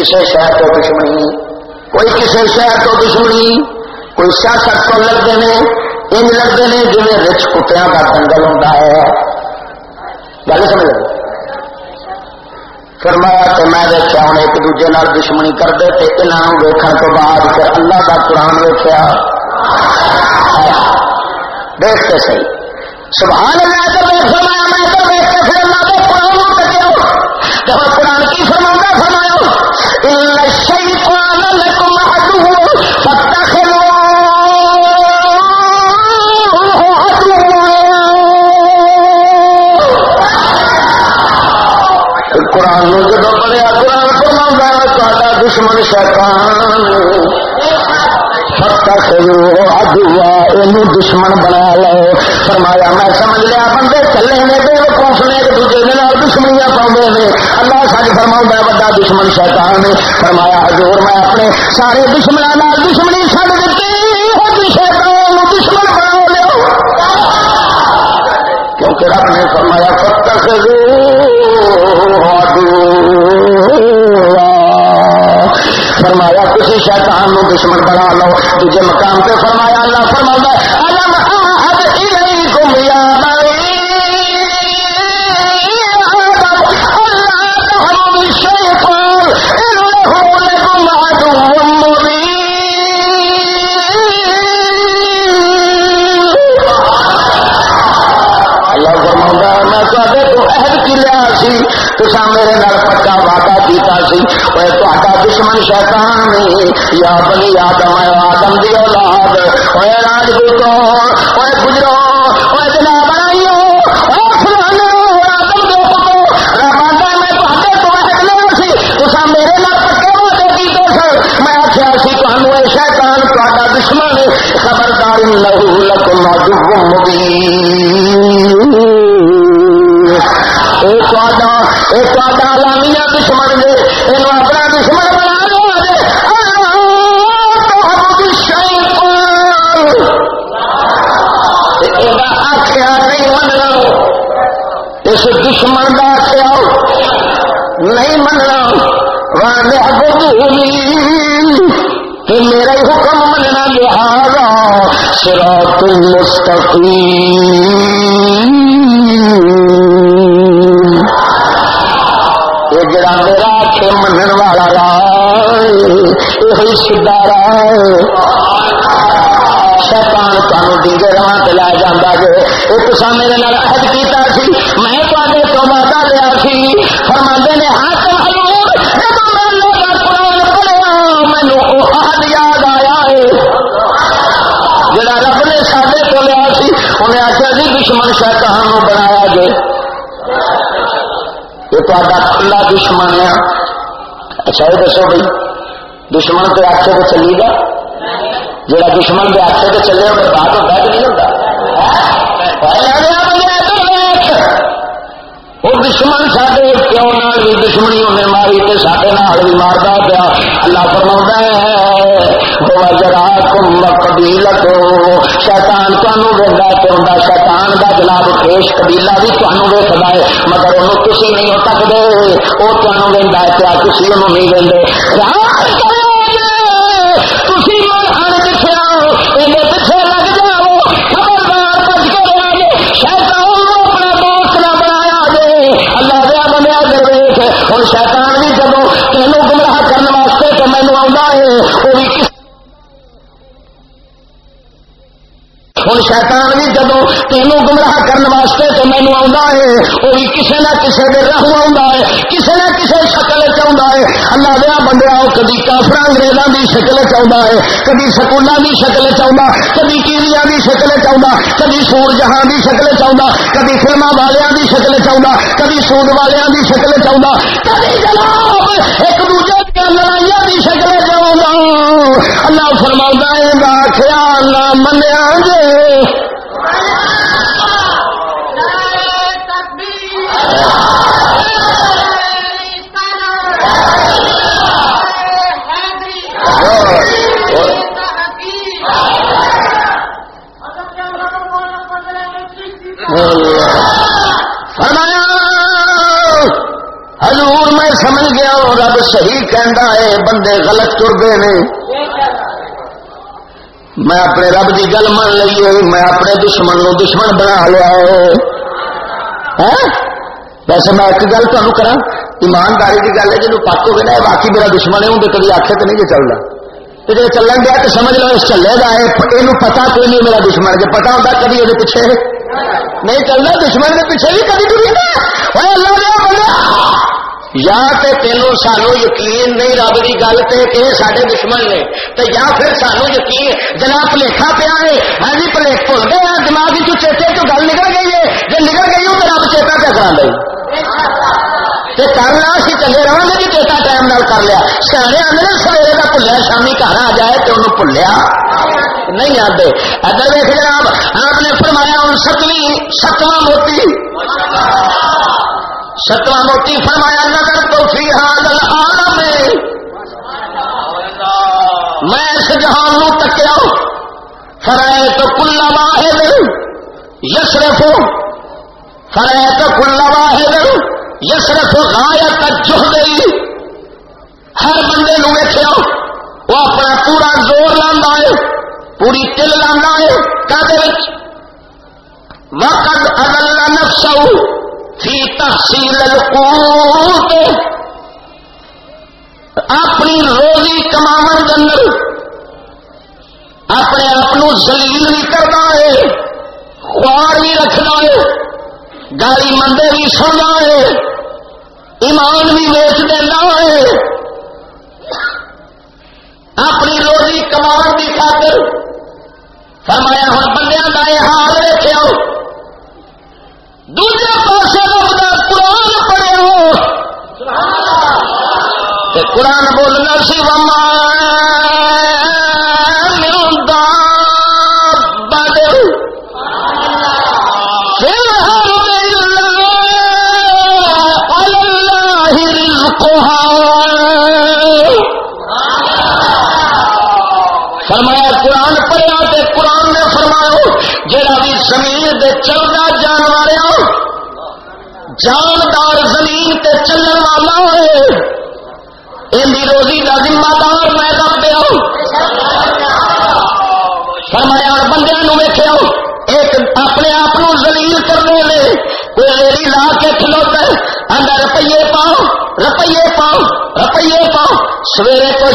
کسی شہر تو دشمنی، کوئی کسی شہر تو دشمنی، کوئی سیاست تو لگتے ہیں، ان لگتے ہیں جی رچ کتیا کا دنگل ہوتا ہے۔ گل سمجھ لگی فرمایا تو میں دیکھا ہوں، ایک دوجے نال دشمنی کرتے تھے انہوں ویکھن تو بعد پھر اللہ کا قرآن ویکیا دیکھتے صحیح۔ سبحان اللہ تو میں تو دشمن شیطان ادوا یہ دشمن بنا لو فرمایا، میں سمجھ لیا، بندے چلے نے بے وقوف نے ایک دوجے کے نال دشمنیاں پاؤں نے۔ اللہ سچ فرما بڑا دشمن شیطان نے فرمایا، حضور، میں اپنے سارے دشمنوں دشمنی چڑھ شیطان نو دشمن بنا لو دوجے مقام پہ فرمایا اللہ فرما دشمن شیطان یا بنی آدم، اے آدم دی اولاد، اے راجپوتو اے گجرو اے جناب بنائیو اے فلانے آدم تو سی تسا میرے نال پکے میں آکھیا سی تانوں اے شیطان دشمن، خبردار لہو لکم عدو مبین۔ ایک سرات المستقیم یہ جڑا میرا آخ منن والا راہ یہ سیدا راہ شیطان تمہیں ڈیگے راہ پہ لے جانا جی یہ تو میرے نال عہد کیتا سی، میں تے تو وعدہ لیا سی، فرماندے نے دشمن شیطان بنایا جے۔ یہ تو کھلا دشمن ہے۔ اچھا یہ دسو بھائی، دشمن کے آخے تو چلی گا جا دشمن کے آخے تو چلے برباد ہوتا کہ نہیں ہوتا ہاں، وہ دشمن سارے پیو نال بھی دشمنی انہیں ماری تو سارے نال بھی مارتا پیا۔ اللہ فرما ہے جرا کم قبیل تو شیتان تمہوں ویسا تو شیتان کا جناب خیش قبیلہ بھی تمہوں ویستا ہے، مگر انہوں تھی نہیں ہو سکتے وہ تمہوں وہدا ہے کیا تھی انہوں نہیں وے شیطان ہوں شیطان بھی جب تینوں گمراہ کرنے واسطے تو مینو ہے وہ بھی کسی نہ کسی کے راہ ہے کسی نہ کسی شکل چاہتا ہے۔ اللہ دیا بندہ وہ کدی کافر انگریزوں کی شکل چاہتا ہے، کدی سکولوں کی شکل چاہتا کدی کیلیا کی شکل چاہتا کدی سور جہاں کی شکل چاہتا کدی فلما والوں کی شکل چاہتا کدی سود والوں کی شکل چاہتا کدی جناب ایک دوجے لڑائیاں کی شکل چاہتا اللہ فرما ہے خیال نہ منیا رب صحیح کہندا ہے، بندے غلط ترتے ہیں میں اپنے رب کی گل من لیے میں اپنے دشمن نو دشمن بنا لیا ہاں؟ ویسے میں ایک گل تمہیں کرا ایمانداری کی گل ہے جن پک ہو گیا باقی میرا دشمن ہے اندر کبھی آخر تو نہیں چلتا تو جب چلن گیا تو سمجھ لو، اس چلے گا یہ پتا کوئی نہیں میرا دشمن جو پتا ہوتا کبھی یہ پیچھے نہیں چلنا، دشمن کے پیچھے بھی کبھی ٹری اللہ یا تے تینوں سانو یقین نہیں رب کی گل تے کہ سارے دشمن نے۔ تو یا پھر سانو یقین، جناب پلیکھا پیا ہے ہاں جی پلیک بھول گئے ہیں دماغ چو چیتے تو گل نکل گئی ہے۔ جی نکل گئی ہو تو رب چیتا پہ کرا دے۔ کرنا سی چلے رہا گے کہ چیتا ٹائم نال کر لیا۔ سیانے آدھے سویرے کا بھولیا شامی گھر آ جائے تو انہوں بھولیا نہیں آتے ادھر ویک جناب، آپ نے فرمایا ہوں ستویں ستواں موتی۔ ستواں موتی فرمایا نظر تو فی حال میں۔ میں اس جہان نو تکیا فرائے تو کلا واحد، یسرف فرائے تو کلا واحد، یسرف غایت جہ گئی ہر بندے نو ویچیا وہ اپنا پورا زور لانا ہے، پوری تل لانا ہے۔ کدے وقت اگلا نفسو فی تحصیل القوت۔ اپنی روزی کما اندر اپنے آپ زلیل بھی کرنا ہے، خوار بھی رکھنا ہے گاڑی مندے بھی سننا ہے، ایمان بھی ویچ دینا ہے۔ اپنی روزی کمان کی خاطر فرمایا ہوں بندے کا یہ حال رکھا دوسرے پاس قرآن پڑے ہو قرآن بولنا سی وما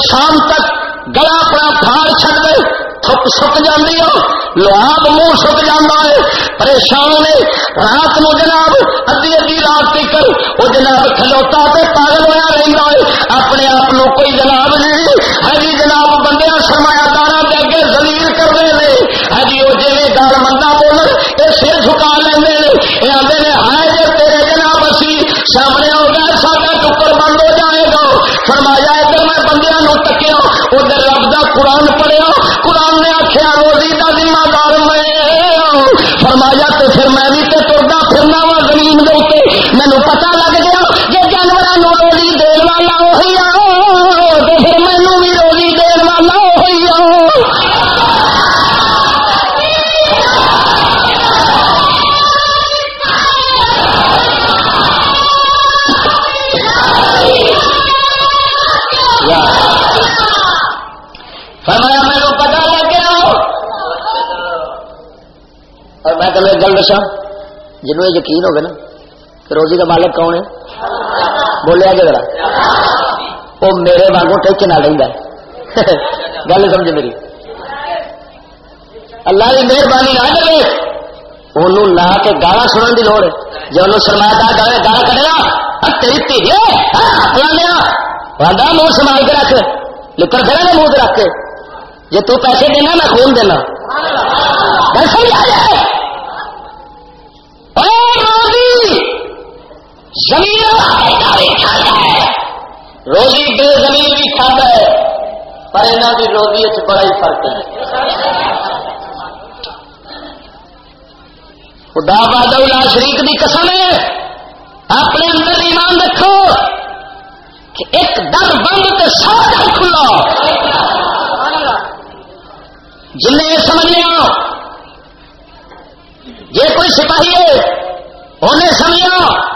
شام تک گلا اپنا پھاڑ چڑ دے تھک سک جاتی ہو لوہاب منہ سک جانا ہے، پریشان نے رات نو جناب ادی ادی رات تک وہ جناب کھلوتا تے پاگل ہوا رہتا ہے، اپنے آپ کوئی جناب نہیں ہری جی جناب بندے سرمایہ قرآن پڑھیا، قرآن نے آخیا روزی کا ذمہ دار میں فرمایا تو پھر میں بھی تو ترتا پھرنا وا زمین دے مینو پتا لگ اور میں تمہیں گل دسا جنوب یہ یقین ہوگا نا کہ روزی کا مالک کون ہے؟ بولیا جی ذرا۔ وہ میرے واگوں ٹیچ نہ لینا گل سمجھ میری۔ اللہ کی مہربانی نہ کرے۔ انہوں لا کے گالا سنن کی لوڑ جی انہوں سرمایہ دار گالا گالا کھڑا تیری تھی اپنا منہ سنبھال کے رکھ۔ لکڑ پھر منہ رکھ کے۔ جی تو پیسے دینا، میں خون دینا۔ زمین روزی بے زمین بھی کھاتا ہے، پر یہاں کی روزی بڑا ہی فرق ہے۔ خدا بادلہ شریف کی قسم ہے، اپنے اندر ایمان رکھو کہ ایک در بند تو سارا کھلا۔ جن یہ سمجھ لیا، یہ کوئی سپاہی ہے، انہیں سمجھا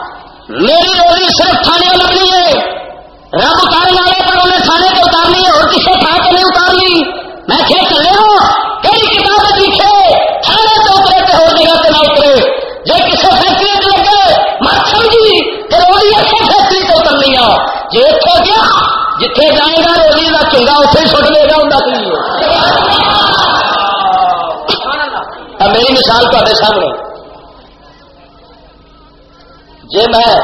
میری روزی صرف تھانے لگنی ہے۔ رب اتارنے والے پر انہیں تھانے کو اتارنی ہے اور کسی تھان کو نہیں اتارنی۔ میں کھیل چلے ہوں کئی کتابیں لکھے تھانے سے اترے تو ہو جگہ سے نہ اترے۔ جی کسی فیکٹری لگے مت سمجھی کہ روزی اچھی فیکٹری سے اترنی آ جی اتوں گیا جتنے جائے گا روزی کا چنگا اتنے سٹ لے گا ہوں میری مثال تے سامنے۔ جی میں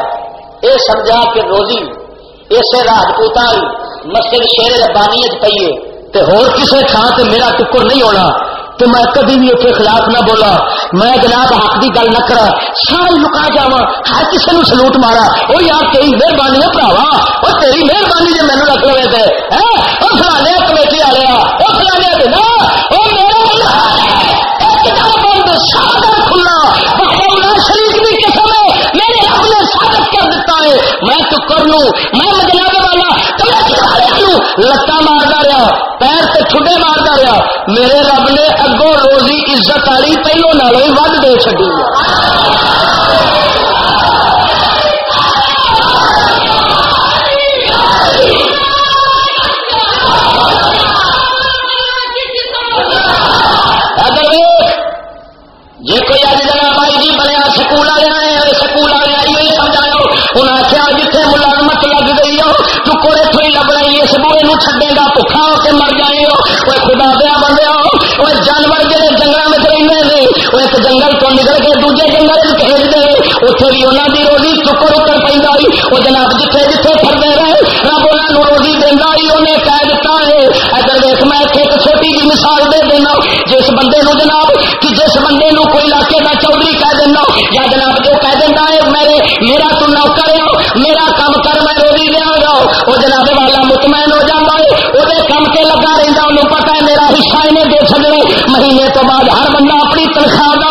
یہ سمجھا کہ روزی اسے راجپوت مسجد شیر ربانی پیے تو ہوسے تھان سے میرا ٹکر نہیں ہونا تو میں کبھی بھی اتنے خلاف نہ بولا۔ میں جناب حق کی گل نہ کرا ساری لکا جا ہر کسی نے سلوٹ مارا۔ وہ یار، تیری مہربانی ہے پراوا وہ تیری مہربانی جی مینو رکھ لے تھے وہ فلانے کمیٹی والے وہ فلانے دینا وہ میرا سادر کھلا شریف کی قسم ہے میرے رب نے ثابت کر دیتا ہے میں تو کر لوں میں مجلاب والا لتا مارتا رہا پیر سے ٹھڈے مارتا رہا میرے رب نے اگوں روزی عزت والی پہلو نالوں ہی ود دے چڑی جی کوئی اج جناب آئی جی بنیا سکول والے آئے سکول والے آئی ہوئی سمجھاؤ انہیں آخیا جیتے ملازمت لگ گئی ہو، تو کوئی اتو ہی لبنا ہی اس بوے چھڈے گا بکھا وہ جناب جتنے جتنے پھرتے رہے، رب انہوں روزی دینا ہی انہیں کہہ دیتا ہے۔ ادھر دیکھ میں ایک چھوٹی جی مثال دے دینا۔ جس بندے نو جناب کہ جس بندے نو کوئی علاقے کا چودھری کہہ دینا، یا جناب جو کہہ دینا ہے، میرے، میرا تو نوکر ہے، میرا کام کر، میں روزی دیا گا۔ وہ جناب والا مطمئن ہو جاتا ہے وہ کم کے لگا رہتا انہوں پتا ہے میرا حصہ انہیں دے چلے مہینے تو بعد ہر بندہ اپنی تنخواہ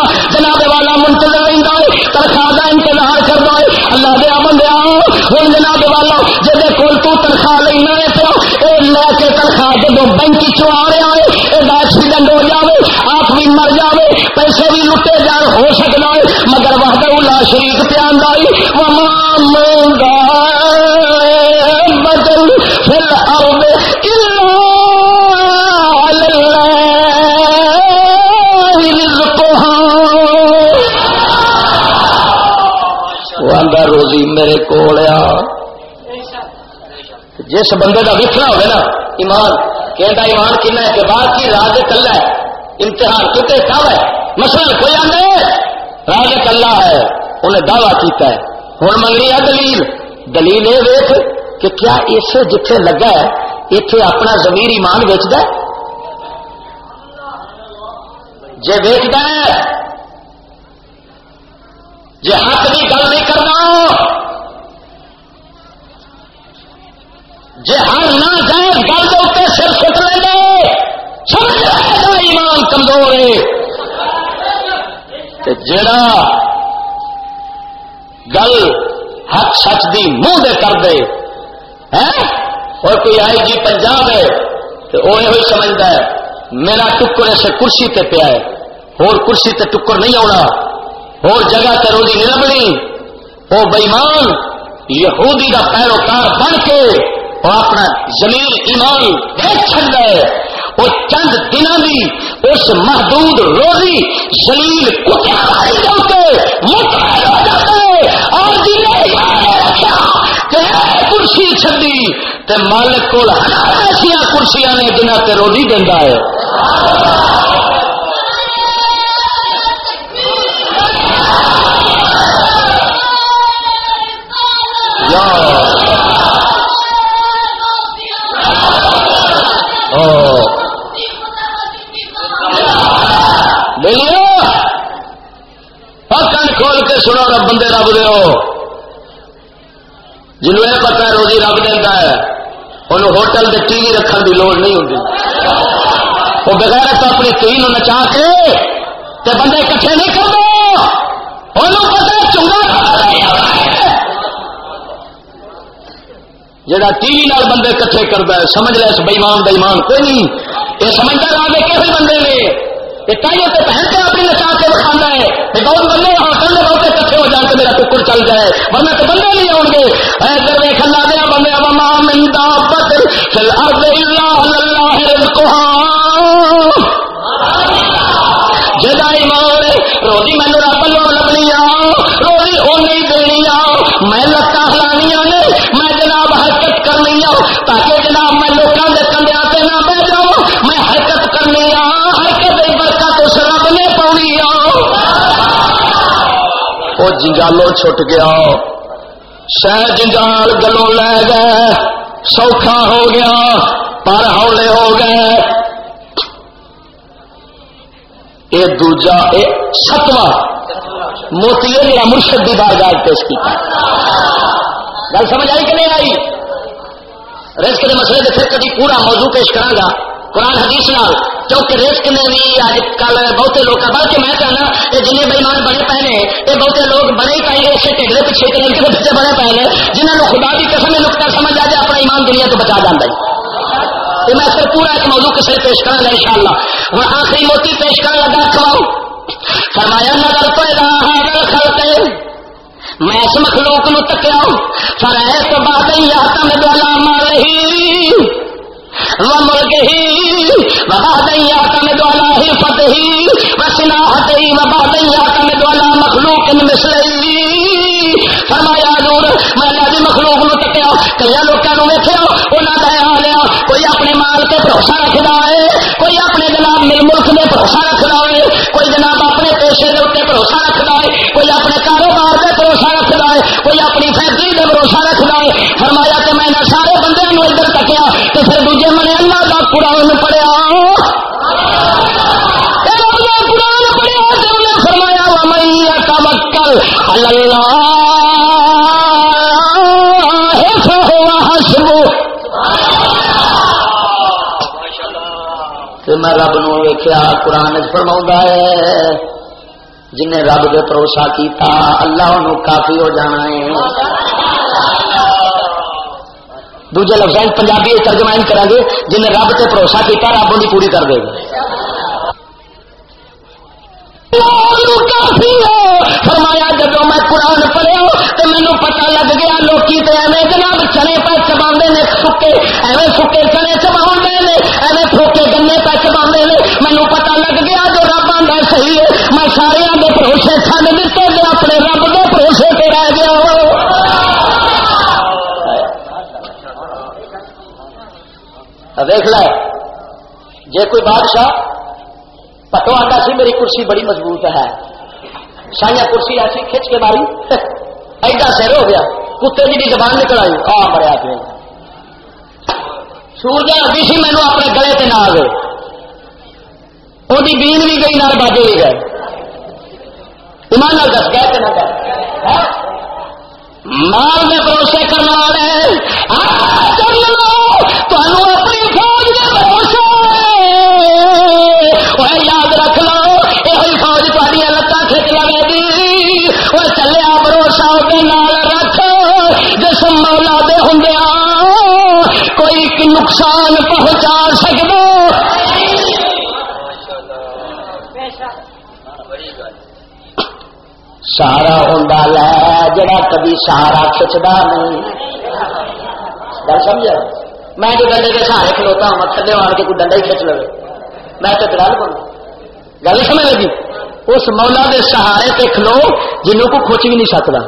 ہوں جناب والا جہد کول تو تنخواہ لینا ہے تو یہ لے کے تنخواہ جب بینک چو آ رہا ہے یہ ایکسیڈنٹ ہو جائے آپ بھی مر جائے پیسے بھی لٹے جان، ہو سکتا ہے، مگر وحدہ اللہ شریف پہ آئی مانگا میرے کو جس بندے کا ویکنا ہوگا نا، ایمان کہ ایمان کن ہے کہ بعد کی راج کلا ہے امتحان کیونکہ کب ہے مسئلہ کوئی آدھے راج کلا ہے، انہیں دعوی کیتا ہے۔ ہوں منگنی ہے دلیل۔ دلیل یہ ویخ کہ کیا اسے جتھے لگا ہے اتنے اپنا زمیر ایمان ویچد جی ویچد جی حق کی گل نہیں کرنا جی ہر نہ جائے گل کے سر سٹ لیں گے جڑا گل حق سچ دی منہ دے کر دے اور کوئی آئی جی پنجاب ہے تو وہ یہ سمجھتا ہے، میرا ٹکر اسے کرسی تے پیا ہے۔ اور کرسی تے ٹکر نہیں آنا اور جگہ تے روزی نہیں لبنی وہ بےمان، یہودی کا پیروکار بن کے اور اپنا زمین، ایمان دیکھ چڑ ہے وہ چند دنوں کی اس محدود روزی زلیل کتیا اور کرسی چڈی تے مالک کو ایسا کرسیاں نے جنہ تے روزی دینا ہے۔ کن سنو رب بندے رب دو یہ پتا ہے روزی رب دینا ہے، انہوں ہوٹل کے ٹی وی رکھنے کی لوڑ نہیں ہوتی وہ بغیر تو اپنی ٹی نچا کے تے بندے کٹھے نہیں کرتے۔ انہوں پتا چنگا جہاں ٹی وی نال بندے کٹھے کرتا ہے، سمجھ لے اس بےمان بےمان کوئی نہیں، یہ سمجھدار آ کے کسی بندے نے؟ یہ تائیوں سے پہن کے اپنی نچا کے دکھانا ہے۔ بہت بندے ہاں کل بہت کٹھے ہو جان تو میرا ٹکر چل جائے۔ ورنہ تو بندے نہیں آؤ گے۔ ادھر ویخ اللہ دیا بندے وما مندا پتر چل ارد اللہ اللہ رزقها جدا ایمان روزی مینو رب لو لبنی آ روزی اونی دینی آ میں لکا ہلانی نے، میں جناب حرکت کرنی آ تاکہ جناب میں لوگوں وہ جنگالو چھٹ گیا شہ جنگال گلوں لے گئے سوکھا ہو گیا پر ہولے ہو گئے یہ دوجا ستواں موتی ہے میرا مرشد کی بارگاہ پیش کی گل سمجھ آئی کہ نہیں آئی رزق کے مسئلے کے پھر کبھی پورا موضوع پیش کرا گا قرآن حدیث نال کیونکہ رزق نے بھی اج کل بہتے لوگ بلکہ میں کہنا کہ جن بےمان بڑے پے نے یہ بہتے لوگ بڑے ہی پائے اسے ٹھیک پیچھے کرنے کے پیچھے بڑے پے نے جنہوں نے خدا کی قسم نقطہ سمجھ آ جائے، اپنا ایمان دنیا تو بچا جانا ہے۔ میں پھر پورا ایک موضوع کسی پیش کرا گا ان شاء اللہ ہوں آخری موتی پیش کرنے لگا کھواؤ فرمایا نظر تو خلتے میں اس مخلوق نو تکیا فرائے تو بات یا تم دولا مال ہی ومرگ ہی وبا کم ہی، وسنا کم مخلوق فرمایا دور میں بھی مخلوق نو تکیا کئی لوگوں ویکیا میں رب نو ویخیا قرآن فرما ہے۔ جن رب دے بھروسہ کیتا، اللہ انہوں کافی ہو جانا ہے۔ دوجے لفظ پنجابی ترجمائن کریں گے جن رب سے بھروسہ کیتا، رب انہیں پوری کر دے۔ گا پتو آتا سی میری کرسی بڑی مضبوط ہے۔ سائیا کرسی ایسی کھچ کے ماری۔ ایڈا سر ہو گیا۔ کتے جی کی زبان نکل آئی۔ آ مریا پہ سورج آتی سی مینو اپنے گلے سے نہ گئے وہ بین بھی گئی نہ باجے بھی گئے۔ ایمان دس، گئے نہ گئے ہاں؟ مال میں بھروسے کرنے والے۔ ہاں؟ سہارا ہوں لے، جڑا کبھی سہارا کھچتا نہیں۔ گل سمجھا میں جو ڈنڈے کے سہارے کھلوتا ہوں تھلے آن کے کوئی ڈنڈا ہی کھچ لو میں تو گل بن گل سمجھ لگی؟ اس مولا دے سہارے تے کھلو، جنوں کو کھچ بھی نہیں سکتا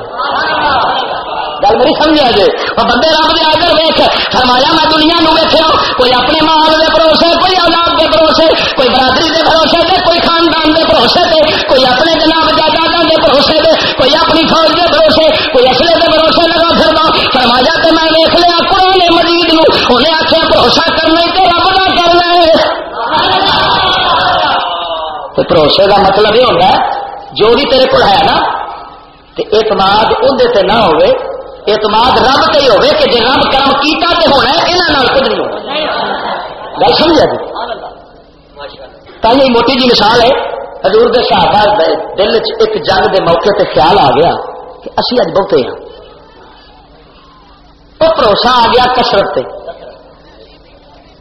گل میری سمجھا جی؟ وہ بندے رب دے آگر ویخ فرمایا میں دنیا نو ویکیا کوئی اپنے مال کے بھروسے، کوئی آزاد کے بھروسے کوئی برادری کے بھروسے دے کوئی خاندان کے بھروسے دے کوئی اپنے جناب جائیداد کے بھروسے دے کوئی اپنی فوج کے بھروسے کوئی اصلے کے بھروسے لگا پھرنا فرمایا تو میں ویخ لیا قرآن مجید نو۔ انہیں آخیا بھروسہ کرنے تو رب نہ کرنا بھروسے کا مطلب یہ ہوتا ہے جو بھی تیرے کو ہے نا اعتماد اندر نہ ہوئے اعتماد رب سے ہی ہوگی کہ جی رب کرم کیتا تے ہونا ہے یہاں کچھ نہیں ہونا۔ گل سمجھا جی؟ تھی موٹی جی مثال ہے حضور دے صحابہ دل چ ایک جنگ دے موقع تے خیال آ گیا کہ اسی اج بہتے ہیں تو بھروسہ آ گیا کسرت تے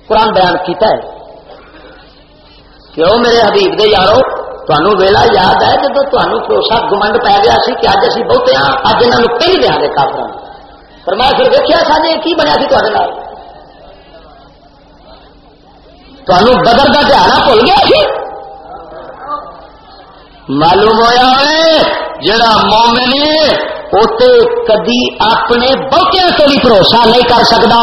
قرآن بیان کیتا ہے کہ وہ میرے حبیب دے یارو تمہوں ویلا یاد ہے جب تمہیں بھروسہ گمنڈ پی گیا سی کہ اج اسی بہتے ہاں اج یہاں کئی دیا گے کافر پر میں پھر دیکھا سا کی بنیا سی تے تمہیں بدر کا دہانا بھول گیا سی؟ معلوم ہوا جڑا مومن کدی اپنے بہتیا سے بھی بھروسہ نہیں کر سکتا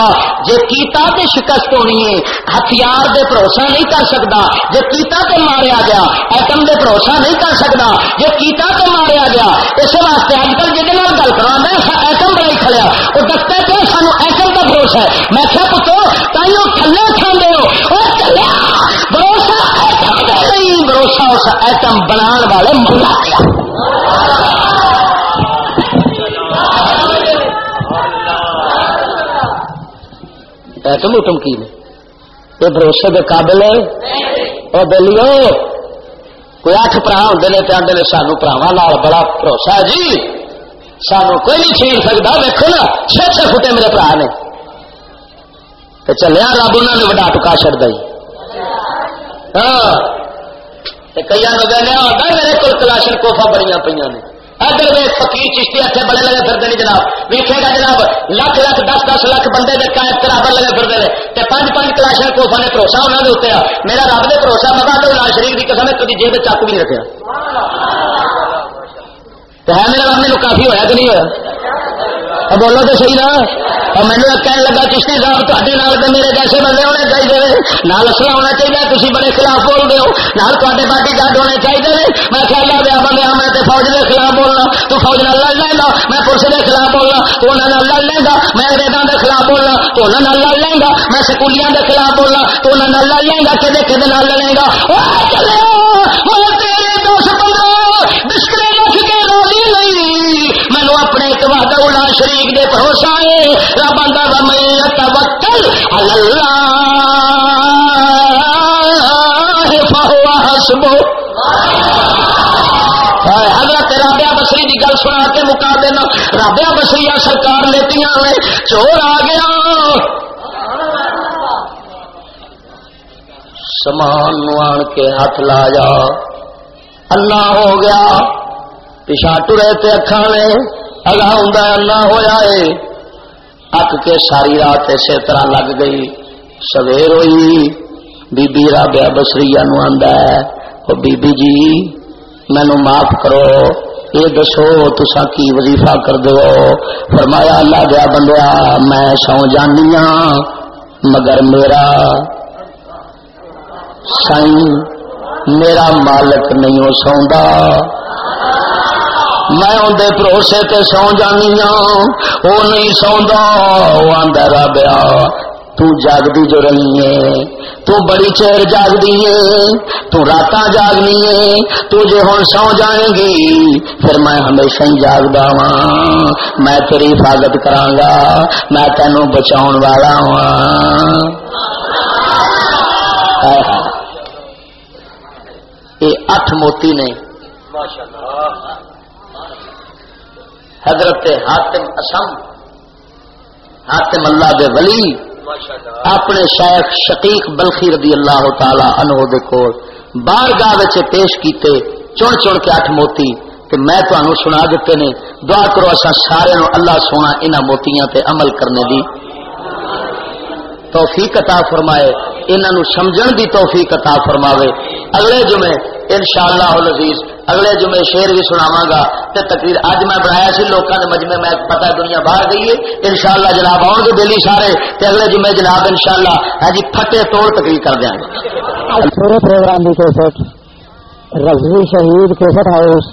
جی کیتا تے شکست ہونی ہے، ہتھیار دے بھروسہ نہیں کر سکتا جی کیتا تے ماریا گیا، ایٹم دے بھروسہ نہیں کر سکتا جی کیتا تے ماریا گیا اس واسطے اج کل جہد گل کرا میں ایٹم بڑائی کھڑیا۔ وہ دستا پہ سانو ایٹم کا بھروسہ ہے۔ میں کیا پتو تھی وہ تھلے کھانے ہو اس ایٹم بنا والے ملا ایٹم اٹم کی نے؟ یہ بھروسے کے قابل ہے؟ اور دلیو، کوئی اٹھ برا ہوں نے تو آدھے سانو براوا بڑا بھروسہ ہے جی۔ سانو کوئی نہیں چھیڑ سکتا دیکھو نا چھ چھ فٹے میرے برا نے۔ چلیا، رب انہوں نے وڈا ٹکا چڑ دئی۔ ہاں۔ کئی ہوتا میرے کو کلاشن کوفا بڑی پہ نے۔ ادھر میں فقیر چشتی اتنے بڑے لگے پھرتے نہیں جناب۔ ویکے گا جناب، لکھ لکھ، دس دس لاکھ بندے کے قائد برابر لگے پھرتے ہیں پانچ پانچ کلاشن کوفا نے بھروسہ انہوں نے اتیا میرا رب نے بھروسہ مزہ تو لال شریف کی قسم کبھی جیب چاقو بھی نہیں رکھا تو ہے میرا رب نے کافی ہوا کہ نہیں ہوا بولو تو صحیح نا۔ اور مینو کہنے لگا چشتی صاحب تے میرے جیسے بندے ہونے چاہیے نال اصلا ہونا چاہیے تھی بڑے خلاف بول دو نال ہاں، تے باڈی گارڈ ہونے چاہیے میں خیال آ گیا بندے میں فوج کے خلاف بولنا، تو فوج نہ لڑ لیں گا میں پولیس کے خلاف بولنا، تو انہوں نے لڑ لیں گا میں انگریزوں کے خلاف بولنا، تو انہوں نے لڑ لیں گا میں سکولیاں کے خلاف بولنا، تو انہوں نے لڑ لیں گا کدے کدے لڑے گا ایک وعدہ شریف دے بھروسہ ہے، رب آندا میں توکل اللہ فهو حسبه حضرت رابعہ بسری کی گل سنا کے مکا دینا رابعہ بسری سرکار لیتی ہیں چور آ گیا۔ سمان آن کے ہاتھ لایا۔ اللہ ہو گیا۔ پچھا ٹرے تے اکھا نے۔ اگا ہوں اللہ ہوا ہے اک کے ساری رات اسی طرح لگ گئی۔ سویر ہوئی۔ بی بی رابعہ بسری نو آندا ہے۔ او بی بی جی مینو معاف کرو۔ یہ دسو تسا کی وظیفہ کر دو۔ فرمایا، اللہ دیا بندیا، میں سو جانی ہاں مگر میرا سائی میرا مالک نہیں ہو سوندا۔ میں اندر بھروسے تے سو جانی ہاں وہ نہیں سوندا وہ آندا رابیا تو جاگدی جو رہی ہے، تو بڑی چیر جاگ دیے تو رات جاگنی ہے، تو جے ہوں سو جائے گی، پھر میں ہمیشہ ہی جاگدا وا میں تیری حفاظت کرانگا، میں تینوں بچاؤ والا ہوں یہ اٹھ موتی نے۔ ماشاءاللہ۔ حضرت حاتم اسم حاتم اللہ دے ولی اپنے شیخ شقیق بلخی رضی اللہ تعالی عنہ دے کول بار گاہ پیش کیتے چن چن کے اٹھ موتی تے میں تمہوں سنا دیتے نے دعا کرو اصا سارے نو اللہ سونا انہاں موتیاں تے عمل کرنے دی۔ توفیق عطا فرمائے انہوں سمجھن دی توفیق عطا فرماوے۔ اگلے جمعے انشاءاللہ العزیز، اگلے جمعے شیر بھی سناوا گا۔ تے تقریر اج میں بنایا سی، لوکاں دے مجمع میں پتہ دنیا باہر گئی ہے۔ انشاءاللہ جناب آؤ گے دلی سارے۔ تے اگلے جمعے جناب انشاءاللہ ہاں جی پھٹے توڑ تقریر کر دیاں گے۔ پورے پروگرام دی کیسٹ، رضوی شہید کیسٹ ہاؤس